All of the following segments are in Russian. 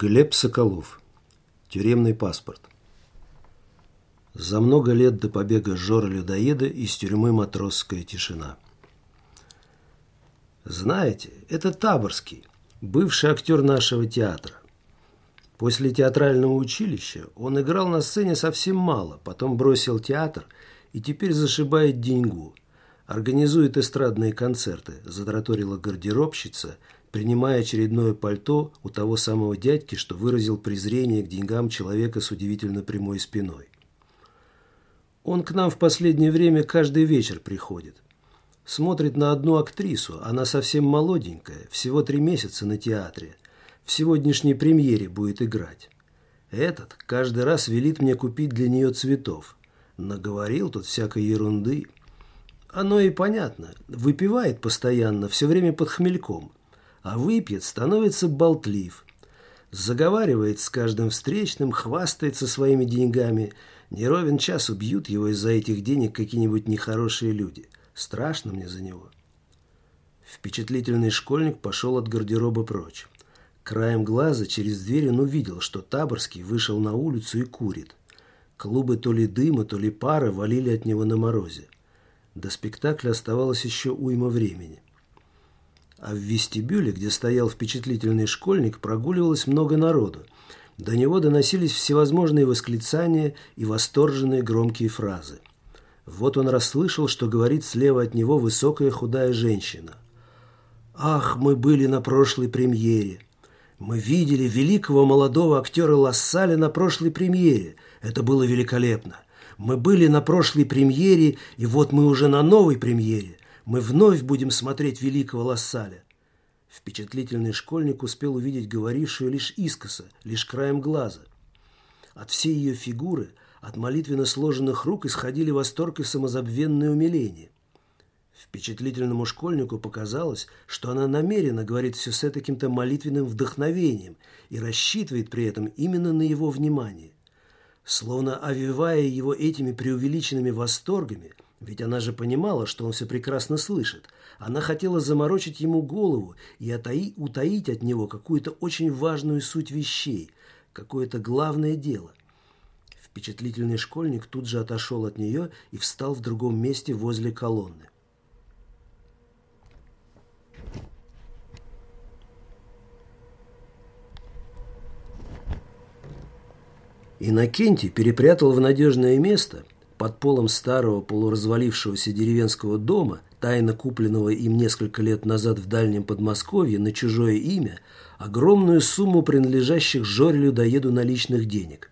Глеб Соколов. Тюремный паспорт. За много лет до побега Жора-людоеда из тюрьмы «Матросская тишина». Знаете, это Таборский, бывший актер нашего театра. После театрального училища он играл на сцене совсем мало, потом бросил театр и теперь зашибает деньгу. Организует эстрадные концерты, затраторила гардеробщица – принимая очередное пальто у того самого дядьки, что выразил презрение к деньгам человека с удивительно прямой спиной. Он к нам в последнее время каждый вечер приходит. Смотрит на одну актрису, она совсем молоденькая, всего три месяца на театре. В сегодняшней премьере будет играть. Этот каждый раз велит мне купить для нее цветов. Наговорил тут всякой ерунды. Оно и понятно. Выпивает постоянно, все время под хмельком а выпьет, становится болтлив. Заговаривает с каждым встречным, хвастается своими деньгами. Не ровен час убьют его из-за этих денег какие-нибудь нехорошие люди. Страшно мне за него. Впечатлительный школьник пошел от гардероба прочь. Краем глаза через дверь он увидел, что Таборский вышел на улицу и курит. Клубы то ли дыма, то ли пара валили от него на морозе. До спектакля оставалось еще уйма времени. А в вестибюле, где стоял впечатлительный школьник, прогуливалось много народу. До него доносились всевозможные восклицания и восторженные громкие фразы. Вот он расслышал, что говорит слева от него высокая худая женщина. «Ах, мы были на прошлой премьере! Мы видели великого молодого актера Лассаля на прошлой премьере. Это было великолепно! Мы были на прошлой премьере, и вот мы уже на новой премьере мы вновь будем смотреть великого Лассаля. Впечатлительный школьник успел увидеть говорившую лишь искоса, лишь краем глаза. От всей ее фигуры, от молитвенно сложенных рук исходили восторг и самозабвенное умиление. Впечатлительному школьнику показалось, что она намеренно говорит все с таким-то молитвенным вдохновением и рассчитывает при этом именно на его внимание. Словно овивая его этими преувеличенными восторгами – ведь она же понимала, что он все прекрасно слышит. Она хотела заморочить ему голову и отаи, утаить от него какую-то очень важную суть вещей, какое-то главное дело. Впечатлительный школьник тут же отошел от нее и встал в другом месте возле колонны. Иннокентий перепрятал в надежное место – под полом старого полуразвалившегося деревенского дома, тайно купленного им несколько лет назад в дальнем Подмосковье на чужое имя, огромную сумму принадлежащих Жоре-людоеду наличных денег.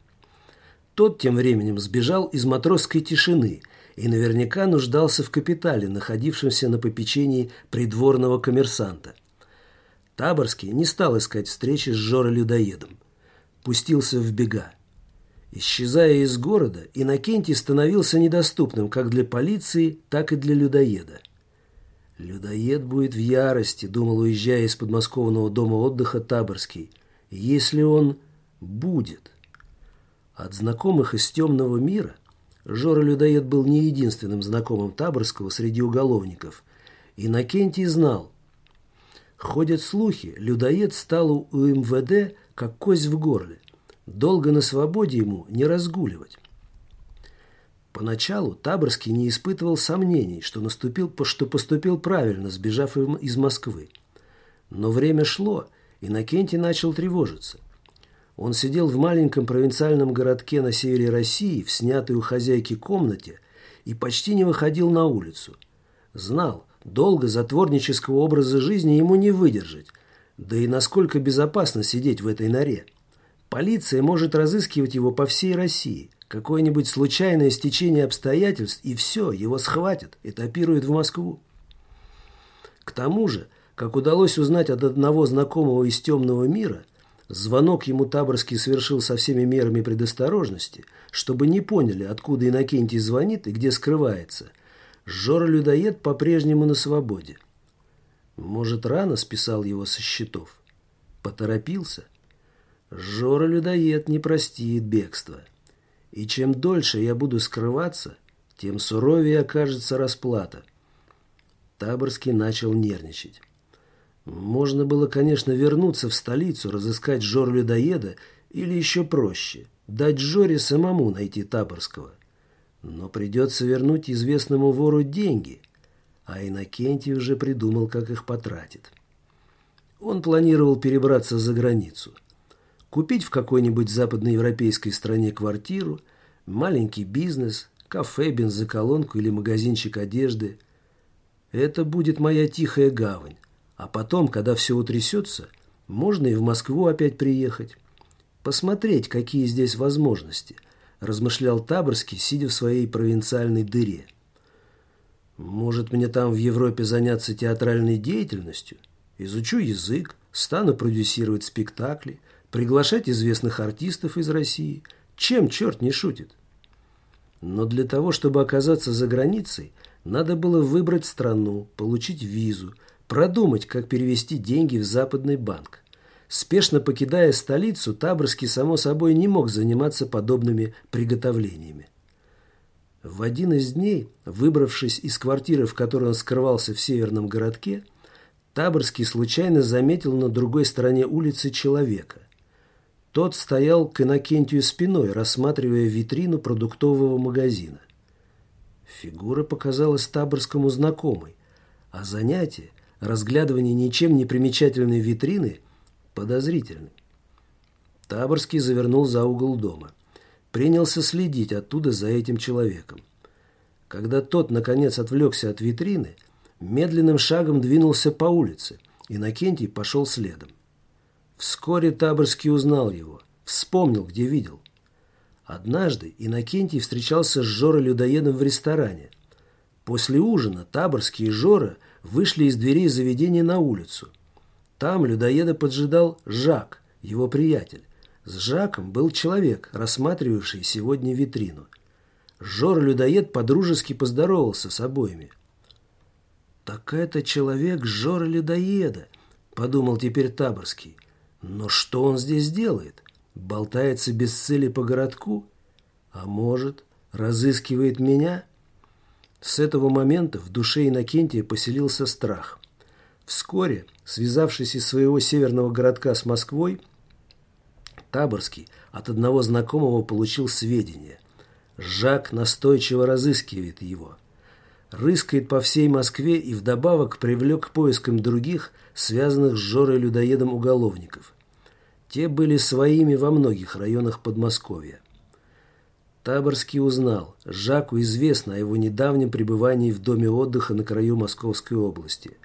Тот тем временем сбежал из матросской тишины и наверняка нуждался в капитале, находившемся на попечении придворного коммерсанта. Таборский не стал искать встречи с Жорой-людоедом. Пустился в бега. Исчезая из города, Иннокентий становился недоступным как для полиции, так и для людоеда. «Людоед будет в ярости», — думал, уезжая из подмосковного дома отдыха Таборский, «если он будет». От знакомых из темного мира Жора-людоед был не единственным знакомым Таборского среди уголовников. Иннокентий знал. Ходят слухи, людоед стал у МВД как кость в горле. Долго на свободе ему не разгуливать. Поначалу Таборский не испытывал сомнений, что, наступил, что поступил правильно, сбежав из Москвы. Но время шло, и Накентий начал тревожиться. Он сидел в маленьком провинциальном городке на севере России, в снятой у хозяйки комнате, и почти не выходил на улицу. Знал, долго затворнического образа жизни ему не выдержать, да и насколько безопасно сидеть в этой норе. Полиция может разыскивать его по всей России. Какое-нибудь случайное стечение обстоятельств, и все, его схватят, этапируют в Москву. К тому же, как удалось узнать от одного знакомого из темного мира, звонок ему Таборский совершил со всеми мерами предосторожности, чтобы не поняли, откуда Иннокентий звонит и где скрывается. Жора-людоед по-прежнему на свободе. Может, рано списал его со счетов. Поторопился – Жора-людоед не простит бегства. И чем дольше я буду скрываться, тем суровее окажется расплата. Таборский начал нервничать. Можно было, конечно, вернуться в столицу, разыскать Жор-людоеда или еще проще, дать Жоре самому найти Таборского. Но придется вернуть известному вору деньги, а Иннокентий уже придумал, как их потратит. Он планировал перебраться за границу, купить в какой-нибудь западноевропейской стране квартиру, маленький бизнес, кафе, бензоколонку или магазинчик одежды. Это будет моя тихая гавань. А потом, когда все утрясется, можно и в Москву опять приехать. Посмотреть, какие здесь возможности, размышлял Таборский, сидя в своей провинциальной дыре. Может, мне там в Европе заняться театральной деятельностью? Изучу язык, стану продюсировать спектакли, приглашать известных артистов из России. Чем черт не шутит? Но для того, чтобы оказаться за границей, надо было выбрать страну, получить визу, продумать, как перевести деньги в западный банк. Спешно покидая столицу, Таборский, само собой, не мог заниматься подобными приготовлениями. В один из дней, выбравшись из квартиры, в которой он скрывался в северном городке, Таборский случайно заметил на другой стороне улицы человека. Тот стоял к Иннокентию спиной, рассматривая витрину продуктового магазина. Фигура показалась Таборскому знакомой, а занятие, разглядывание ничем не примечательной витрины, подозрительным. Таборский завернул за угол дома принялся следить оттуда за этим человеком. Когда тот, наконец, отвлекся от витрины, медленным шагом двинулся по улице, и Накентий пошел следом. Вскоре Таборский узнал его, вспомнил, где видел. Однажды Иннокентий встречался с Жорой-людоедом в ресторане. После ужина Таборский и Жора вышли из дверей заведения на улицу. Там людоеда поджидал Жак, его приятель. С Жаком был человек, рассматривавший сегодня витрину. Жор-людоед подружески поздоровался с обоими. «Так это человек Жора-людоеда», — подумал теперь Таборский. «Но что он здесь делает? Болтается без цели по городку? А может, разыскивает меня?» С этого момента в душе Иннокентия поселился страх. Вскоре, связавшись из своего северного городка с Москвой, Таборский от одного знакомого получил сведения. Жак настойчиво разыскивает его. Рыскает по всей Москве и вдобавок привлек к поискам других, связанных с Жорой-людоедом уголовников. Те были своими во многих районах Подмосковья. Таборский узнал, Жаку известно о его недавнем пребывании в доме отдыха на краю Московской области.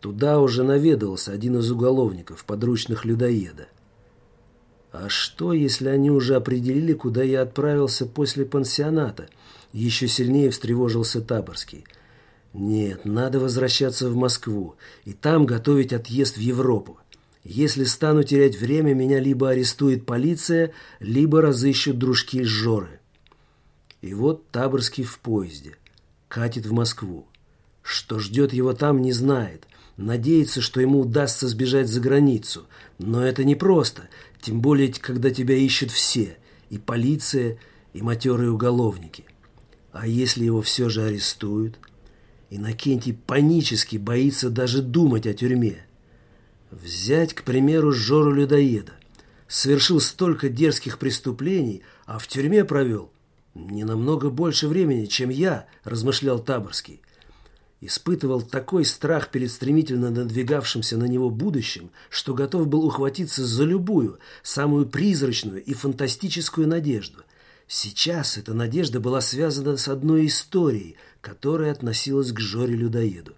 Туда уже наведывался один из уголовников, подручных людоеда. А что, если они уже определили, куда я отправился после пансионата? Еще сильнее встревожился Таборский. Нет, надо возвращаться в Москву и там готовить отъезд в Европу. Если стану терять время, меня либо арестует полиция, либо разыщут дружки из Жоры. И вот Таборский в поезде. Катит в Москву. Что ждет его там, не знает. Надеется, что ему удастся сбежать за границу. Но это непросто. Тем более, когда тебя ищут все, и полиция, и матерые уголовники. А если его все же арестуют? Иннокентий панически боится даже думать о тюрьме. Взять, к примеру, Жору-людоеда. Совершил столько дерзких преступлений, а в тюрьме провел не намного больше времени, чем я, размышлял Таборский испытывал такой страх перед стремительно надвигавшимся на него будущим, что готов был ухватиться за любую, самую призрачную и фантастическую надежду. Сейчас эта надежда была связана с одной историей, которая относилась к Жоре-людоеду.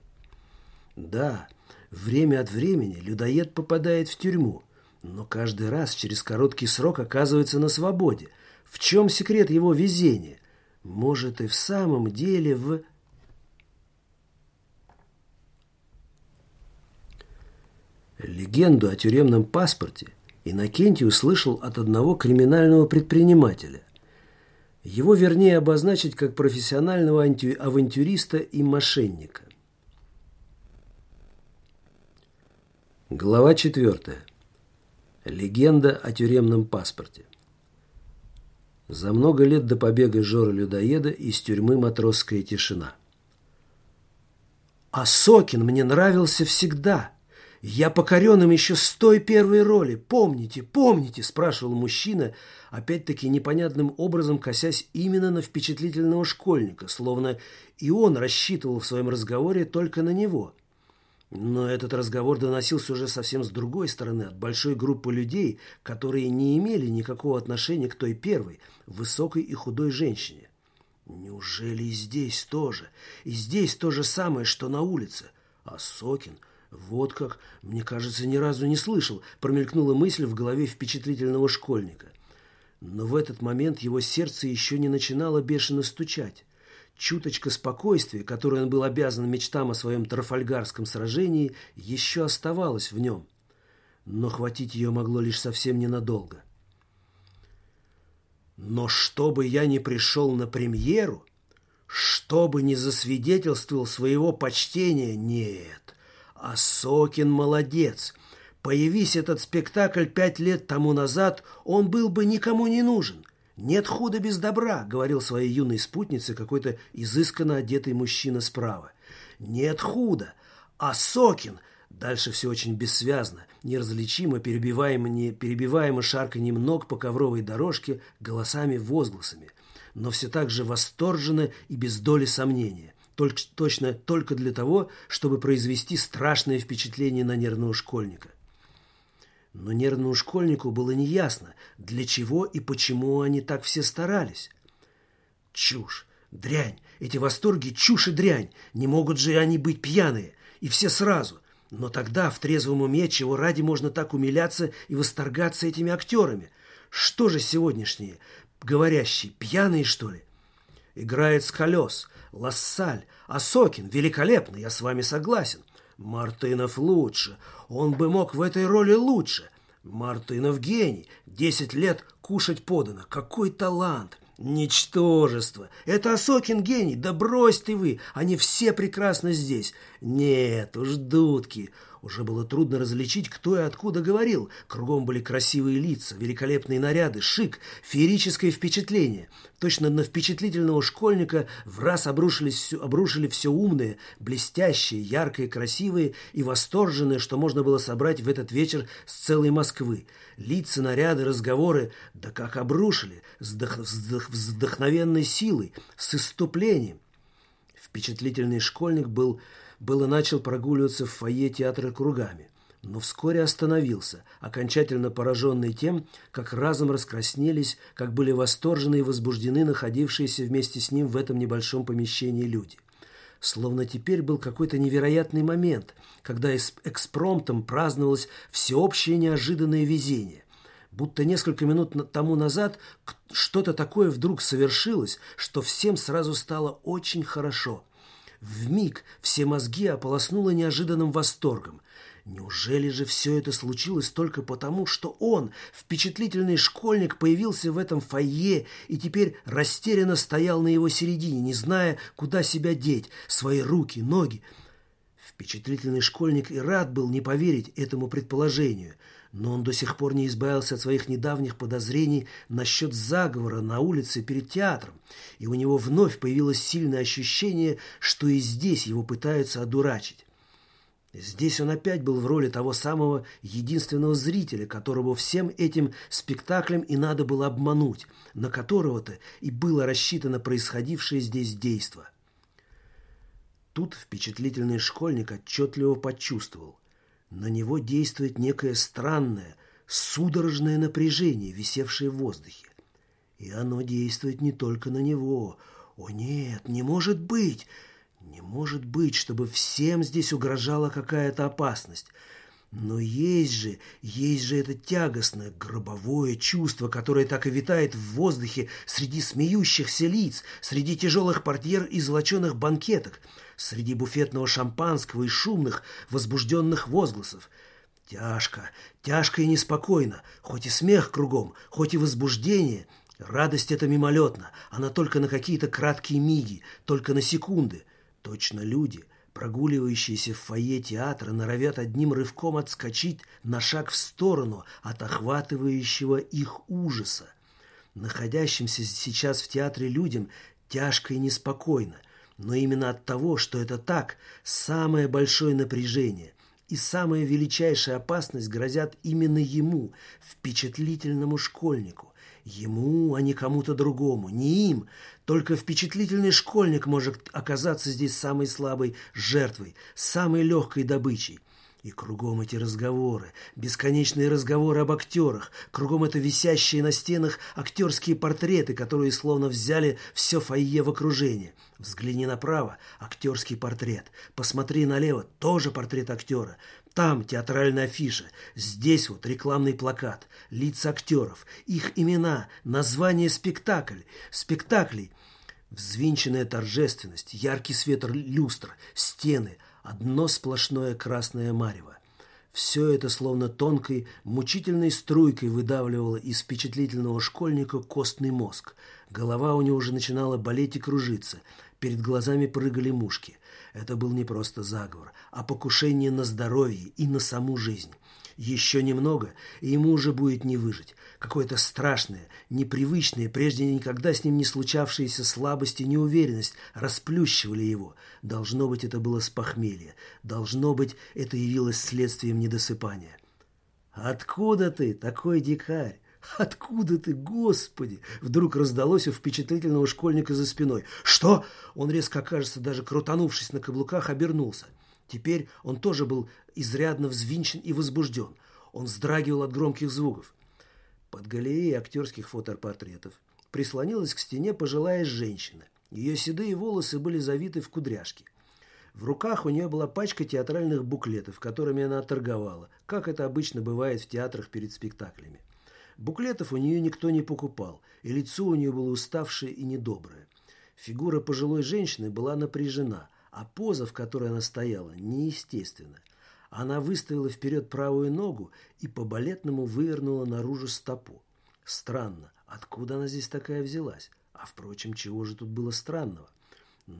Да, время от времени людоед попадает в тюрьму, но каждый раз через короткий срок оказывается на свободе. В чем секрет его везения? Может, и в самом деле в... Легенду о тюремном паспорте Иннокентий услышал от одного криминального предпринимателя. Его вернее обозначить как профессионального авантюриста и мошенника. Глава 4. Легенда о тюремном паспорте. За много лет до побега Жора-людоеда из тюрьмы «Матросская тишина». «А Сокин мне нравился всегда», «Я покорен им еще с той первой роли. Помните, помните?» – спрашивал мужчина, опять-таки непонятным образом косясь именно на впечатлительного школьника, словно и он рассчитывал в своем разговоре только на него. Но этот разговор доносился уже совсем с другой стороны, от большой группы людей, которые не имели никакого отношения к той первой, высокой и худой женщине. Неужели и здесь тоже? И здесь то же самое, что на улице? А Сокин – вот как, мне кажется, ни разу не слышал, промелькнула мысль в голове впечатлительного школьника. Но в этот момент его сердце еще не начинало бешено стучать. Чуточка спокойствия, которой он был обязан мечтам о своем Трафальгарском сражении, еще оставалась в нем. Но хватить ее могло лишь совсем ненадолго. Но чтобы я не пришел на премьеру, чтобы не засвидетельствовал своего почтения, нет, а Сокин молодец. Появись этот спектакль пять лет тому назад, он был бы никому не нужен. «Нет худа без добра», — говорил своей юной спутнице какой-то изысканно одетый мужчина справа. «Нет худа, а Сокин...» Дальше все очень бессвязно, неразличимо, перебиваемо, не, перебиваемо шарканьем ног по ковровой дорожке, голосами-возгласами, но все так же восторженно и без доли сомнения только, точно только для того, чтобы произвести страшное впечатление на нервного школьника. Но нервному школьнику было неясно, для чего и почему они так все старались. Чушь, дрянь, эти восторги чушь и дрянь, не могут же они быть пьяные, и все сразу. Но тогда в трезвом уме чего ради можно так умиляться и восторгаться этими актерами? Что же сегодняшние, говорящие, пьяные что ли? Играет с колес, Лассаль, Осокин великолепно, я с вами согласен. Мартынов лучше, он бы мог в этой роли лучше. Мартынов гений, десять лет кушать подано, какой талант. Ничтожество. Это Осокин гений, да брось ты вы, они все прекрасно здесь. Нет уж, дудки. Уже было трудно различить, кто и откуда говорил. Кругом были красивые лица, великолепные наряды, шик, феерическое впечатление. Точно на впечатлительного школьника в раз обрушились обрушили все умное, блестящее, яркое, красивое и восторженное, что можно было собрать в этот вечер с целой Москвы. Лица, наряды, разговоры, да как обрушили, с вдохновенной силой, с иступлением. Впечатлительный школьник был было начал прогуливаться в фойе театра кругами, но вскоре остановился, окончательно пораженный тем, как разом раскраснелись, как были восторжены и возбуждены находившиеся вместе с ним в этом небольшом помещении люди. Словно теперь был какой-то невероятный момент, когда экспромтом праздновалось всеобщее неожиданное везение будто несколько минут тому назад что-то такое вдруг совершилось, что всем сразу стало очень хорошо. В миг все мозги ополоснуло неожиданным восторгом. Неужели же все это случилось только потому, что он, впечатлительный школьник, появился в этом фойе и теперь растерянно стоял на его середине, не зная, куда себя деть, свои руки, ноги? Впечатлительный школьник и рад был не поверить этому предположению – но он до сих пор не избавился от своих недавних подозрений насчет заговора на улице перед театром, и у него вновь появилось сильное ощущение, что и здесь его пытаются одурачить. Здесь он опять был в роли того самого единственного зрителя, которого всем этим спектаклем и надо было обмануть, на которого-то и было рассчитано происходившее здесь действо. Тут впечатлительный школьник отчетливо почувствовал. На него действует некое странное, судорожное напряжение, висевшее в воздухе. И оно действует не только на него. О нет, не может быть! Не может быть, чтобы всем здесь угрожала какая-то опасность. Но есть же, есть же это тягостное, гробовое чувство, которое так и витает в воздухе среди смеющихся лиц, среди тяжелых портьер и золоченых банкеток, среди буфетного шампанского и шумных, возбужденных возгласов. Тяжко, тяжко и неспокойно, хоть и смех кругом, хоть и возбуждение. Радость эта мимолетна, она только на какие-то краткие миги, только на секунды. Точно люди — Прогуливающиеся в фойе театра норовят одним рывком отскочить на шаг в сторону от охватывающего их ужаса. Находящимся сейчас в театре людям тяжко и неспокойно, но именно от того, что это так, самое большое напряжение. И самая величайшая опасность грозят именно ему, впечатлительному школьнику. Ему, а не кому-то другому, не им. Только впечатлительный школьник может оказаться здесь самой слабой жертвой, самой легкой добычей. И кругом эти разговоры, бесконечные разговоры об актерах, кругом это висящие на стенах актерские портреты, которые словно взяли все фойе в окружение. Взгляни направо – актерский портрет. Посмотри налево – тоже портрет актера. Там театральная афиша, здесь вот рекламный плакат, лица актеров, их имена, название спектакль, спектаклей. Взвинченная торжественность, яркий свет люстр, стены – одно сплошное красное марево. Все это словно тонкой, мучительной струйкой выдавливало из впечатлительного школьника костный мозг. Голова у него уже начинала болеть и кружиться. Перед глазами прыгали мушки. Это был не просто заговор, а покушение на здоровье и на саму жизнь. Еще немного, и ему уже будет не выжить. Какое-то страшное, непривычное, прежде никогда с ним не случавшиеся слабость и неуверенность расплющивали его. Должно быть, это было с похмелья. Должно быть, это явилось следствием недосыпания. «Откуда ты, такой дикарь? Откуда ты, Господи?» Вдруг раздалось у впечатлительного школьника за спиной. «Что?» Он резко, кажется, даже крутанувшись на каблуках, обернулся. Теперь он тоже был изрядно взвинчен и возбужден. Он вздрагивал от громких звуков. Под галереей актерских фотопортретов прислонилась к стене пожилая женщина. Ее седые волосы были завиты в кудряшки. В руках у нее была пачка театральных буклетов, которыми она торговала, как это обычно бывает в театрах перед спектаклями. Буклетов у нее никто не покупал, и лицо у нее было уставшее и недоброе. Фигура пожилой женщины была напряжена – а поза, в которой она стояла, неестественна. Она выставила вперед правую ногу и по-балетному вывернула наружу стопу. Странно, откуда она здесь такая взялась? А, впрочем, чего же тут было странного?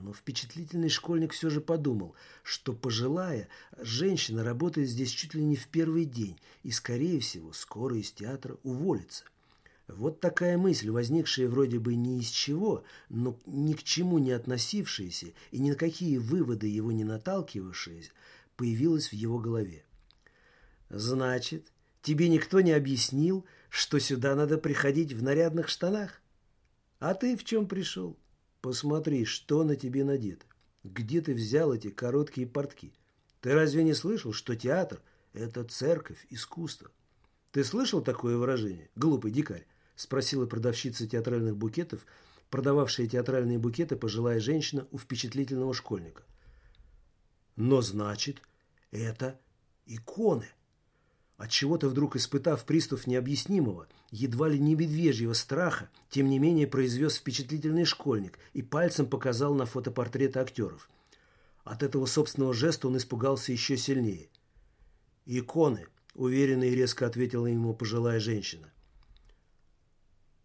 Но впечатлительный школьник все же подумал, что пожилая женщина работает здесь чуть ли не в первый день и, скорее всего, скоро из театра уволится. Вот такая мысль, возникшая вроде бы ни из чего, но ни к чему не относившаяся и ни на какие выводы его не наталкивавшаяся, появилась в его голове. «Значит, тебе никто не объяснил, что сюда надо приходить в нарядных штанах? А ты в чем пришел? Посмотри, что на тебе надето. Где ты взял эти короткие портки? Ты разве не слышал, что театр – это церковь искусства? Ты слышал такое выражение, глупый дикарь? спросила продавщица театральных букетов, продававшая театральные букеты пожилая женщина у впечатлительного школьника. Но значит, это иконы. Отчего-то вдруг испытав приступ необъяснимого, едва ли не медвежьего страха, тем не менее произвез впечатлительный школьник и пальцем показал на фотопортреты актеров. От этого собственного жеста он испугался еще сильнее. «Иконы», — уверенно и резко ответила ему пожилая женщина.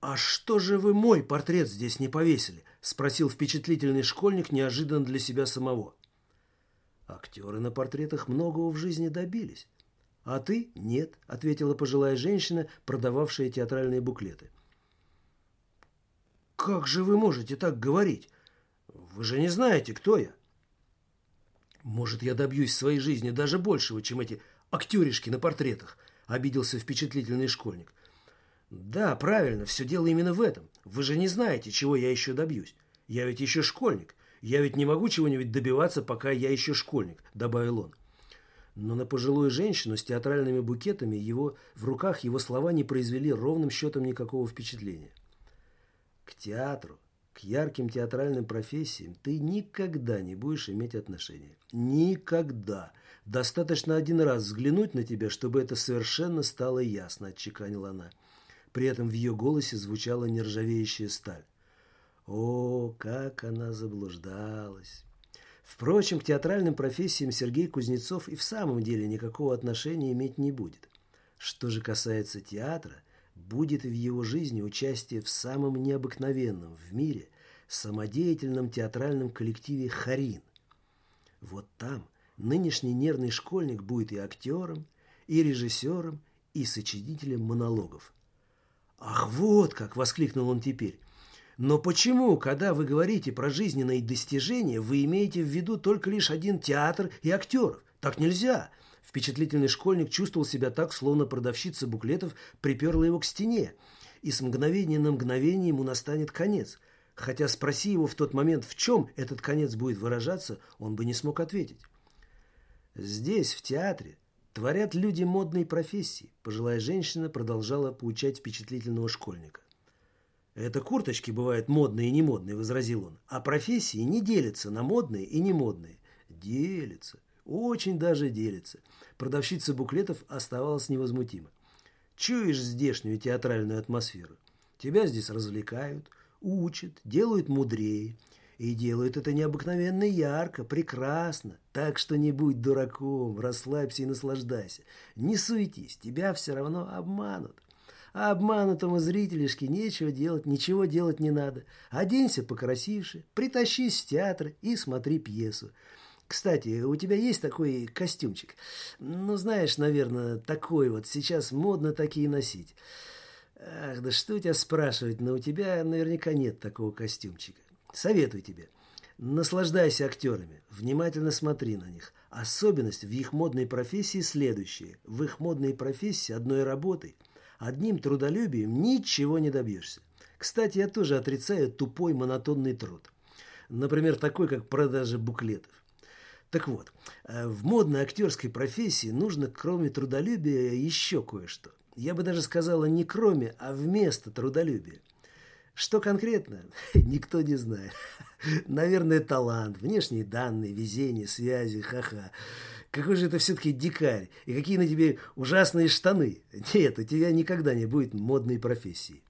«А что же вы мой портрет здесь не повесили?» – спросил впечатлительный школьник неожиданно для себя самого. Актеры на портретах многого в жизни добились. «А ты – нет», – ответила пожилая женщина, продававшая театральные буклеты. «Как же вы можете так говорить? Вы же не знаете, кто я». «Может, я добьюсь в своей жизни даже большего, чем эти актеришки на портретах», – обиделся впечатлительный школьник. Да, правильно, все дело именно в этом. Вы же не знаете, чего я еще добьюсь. Я ведь еще школьник. Я ведь не могу чего-нибудь добиваться, пока я еще школьник, добавил он. Но на пожилую женщину с театральными букетами его, в руках его слова не произвели ровным счетом никакого впечатления. К театру, к ярким театральным профессиям ты никогда не будешь иметь отношения. Никогда. Достаточно один раз взглянуть на тебя, чтобы это совершенно стало ясно, отчеканила она. При этом в ее голосе звучала нержавеющая сталь. О, как она заблуждалась! Впрочем, к театральным профессиям Сергей Кузнецов и в самом деле никакого отношения иметь не будет. Что же касается театра, будет в его жизни участие в самом необыкновенном в мире самодеятельном театральном коллективе «Харин». Вот там нынешний нервный школьник будет и актером, и режиссером, и сочинителем монологов. «Ах, вот как!» – воскликнул он теперь. «Но почему, когда вы говорите про жизненные достижения, вы имеете в виду только лишь один театр и актеров? Так нельзя. Впечатлительный школьник чувствовал себя так, словно продавщица буклетов приперла его к стене, и с мгновения на мгновение ему настанет конец. Хотя спроси его в тот момент, в чем этот конец будет выражаться, он бы не смог ответить. Здесь, в театре, творят люди модной профессии, пожилая женщина продолжала поучать впечатлительного школьника. «Это курточки бывают модные и немодные», – возразил он. «А профессии не делятся на модные и немодные». «Делятся. Очень даже делятся». Продавщица буклетов оставалась невозмутима. «Чуешь здешнюю театральную атмосферу? Тебя здесь развлекают, учат, делают мудрее. И делают это необыкновенно ярко, прекрасно. Так что не будь дураком, расслабься и наслаждайся. Не суетись, тебя все равно обманут. А обманутому зрителишке нечего делать, ничего делать не надо. Оденься покрасивше, притащись в театр и смотри пьесу. Кстати, у тебя есть такой костюмчик? Ну, знаешь, наверное, такой вот. Сейчас модно такие носить. Ах, да что у тебя спрашивать, но у тебя наверняка нет такого костюмчика. Советую тебе. Наслаждайся актерами, внимательно смотри на них. Особенность в их модной профессии следующая. В их модной профессии одной работой – Одним трудолюбием ничего не добьешься. Кстати, я тоже отрицаю тупой монотонный труд. Например, такой, как продажа буклетов. Так вот, э, в модной актерской профессии нужно, кроме трудолюбия, еще кое-что. Я бы даже сказала не кроме, а вместо трудолюбия. Что конкретно, никто не знает. Наверное, талант, внешние данные, везение, связи, ха-ха. Какой же это все-таки дикарь? И какие на тебе ужасные штаны? Нет, у тебя никогда не будет модной профессии.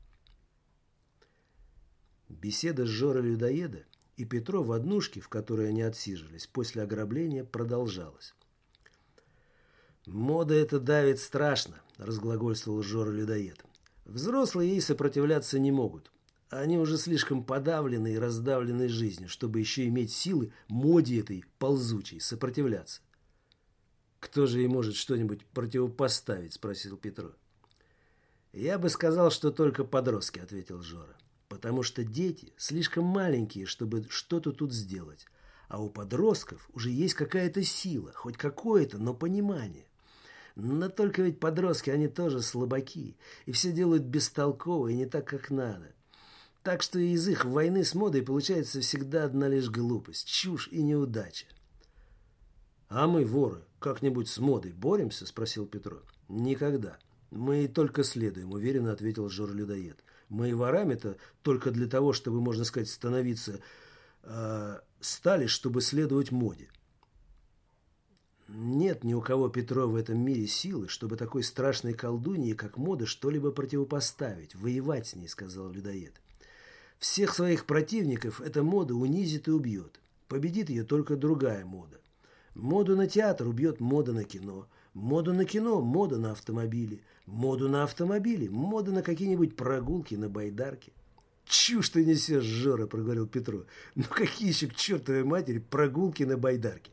Беседа с Жорой Людоеда и Петро в однушке, в которой они отсиживались, после ограбления продолжалась. «Мода это давит страшно», – разглагольствовал Жора Людоед. «Взрослые ей сопротивляться не могут. Они уже слишком подавлены и раздавлены жизнью, чтобы еще иметь силы моде этой ползучей сопротивляться. «Кто же ей может что-нибудь противопоставить?» – спросил Петро. «Я бы сказал, что только подростки», – ответил Жора. «Потому что дети слишком маленькие, чтобы что-то тут сделать. А у подростков уже есть какая-то сила, хоть какое-то, но понимание. Но только ведь подростки, они тоже слабаки, и все делают бестолково и не так, как надо. Так что из их войны с модой получается всегда одна лишь глупость, чушь и неудача. «А мы, воры, как-нибудь с модой боремся?» – спросил Петро. «Никогда. Мы только следуем», – уверенно ответил Жор-людоед. «Мы и ворами-то только для того, чтобы, можно сказать, становиться... Э, стали, чтобы следовать моде». Нет ни у кого, Петро, в этом мире силы, чтобы такой страшной колдуньи, как мода, что-либо противопоставить, воевать с ней, сказал людоед. Всех своих противников эта мода унизит и убьет. Победит ее только другая мода. Моду на театр убьет мода на кино. Моду на кино – мода на автомобили. Моду на автомобили – мода на какие-нибудь прогулки на байдарке. «Чушь ты несешь, Жора!» – проговорил Петро. «Ну какие еще к чертовой матери прогулки на байдарке?»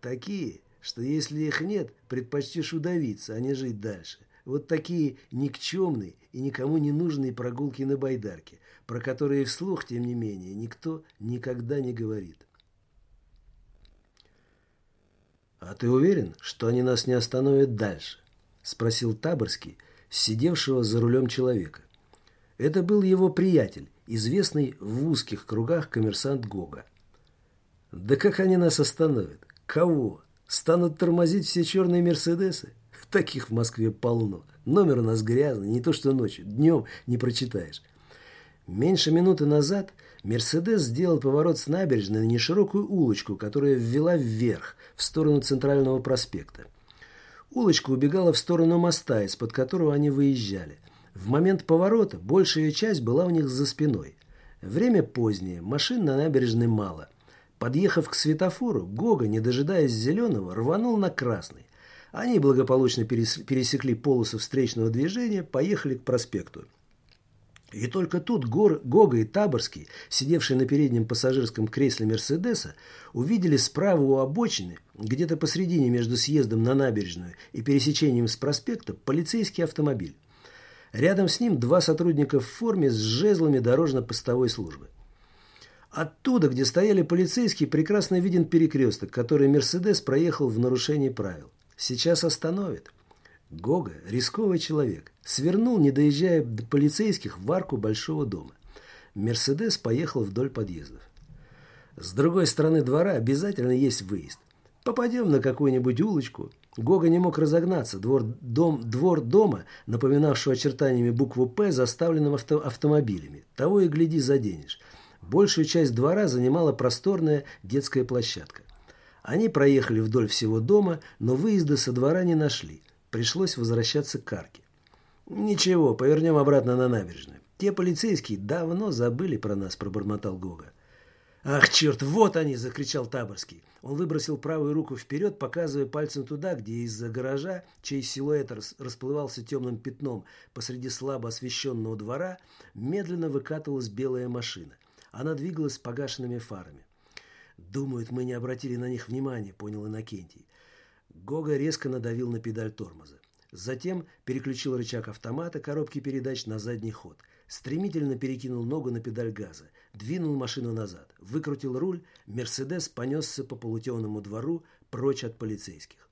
«Такие, что если их нет, предпочтешь удавиться, а не жить дальше. Вот такие никчемные и никому не нужные прогулки на байдарке, про которые вслух, тем не менее, никто никогда не говорит. «А ты уверен, что они нас не остановят дальше?» – спросил Таборский, сидевшего за рулем человека. Это был его приятель, известный в узких кругах коммерсант Гога. «Да как они нас остановят? Кого? Станут тормозить все черные «Мерседесы»? Таких в Москве полно. Номер у нас грязный, не то что ночью, днем не прочитаешь. Меньше минуты назад «Мерседес» сделал поворот с набережной на неширокую улочку, которая ввела вверх, в сторону Центрального проспекта. Улочка убегала в сторону моста, из-под которого они выезжали. В момент поворота большая часть была у них за спиной. Время позднее, машин на набережной мало. Подъехав к светофору, Гога, не дожидаясь зеленого, рванул на красный. Они благополучно пересекли полосу встречного движения, поехали к проспекту. И только тут Гор, Гога и Таборский, сидевшие на переднем пассажирском кресле Мерседеса, увидели справа у обочины, где-то посредине между съездом на набережную и пересечением с проспекта, полицейский автомобиль. Рядом с ним два сотрудника в форме с жезлами дорожно-постовой службы. Оттуда, где стояли полицейские, прекрасно виден перекресток, который Мерседес проехал в нарушении правил. Сейчас остановит. Гога – рисковый человек. Свернул, не доезжая до полицейских, в арку большого дома. Мерседес поехал вдоль подъездов. С другой стороны двора обязательно есть выезд. Попадем на какую-нибудь улочку. Гога не мог разогнаться. Двор, дом, двор дома, напоминавшего очертаниями букву «П», заставленным авто, автомобилями. Того и гляди заденешь. Большую часть двора занимала просторная детская площадка. Они проехали вдоль всего дома, но выезда со двора не нашли. Пришлось возвращаться к арке. «Ничего, повернем обратно на набережную. Те полицейские давно забыли про нас», – пробормотал Гога. «Ах, черт, вот они!» – закричал Таборский. Он выбросил правую руку вперед, показывая пальцем туда, где из-за гаража, чей силуэт расплывался темным пятном посреди слабо освещенного двора, медленно выкатывалась белая машина. Она двигалась с погашенными фарами. «Думают, мы не обратили на них внимания», – понял Иннокентий. Гога резко надавил на педаль тормоза. Затем переключил рычаг автомата коробки передач на задний ход. Стремительно перекинул ногу на педаль газа. Двинул машину назад. Выкрутил руль. «Мерседес» понесся по полутемному двору прочь от полицейских.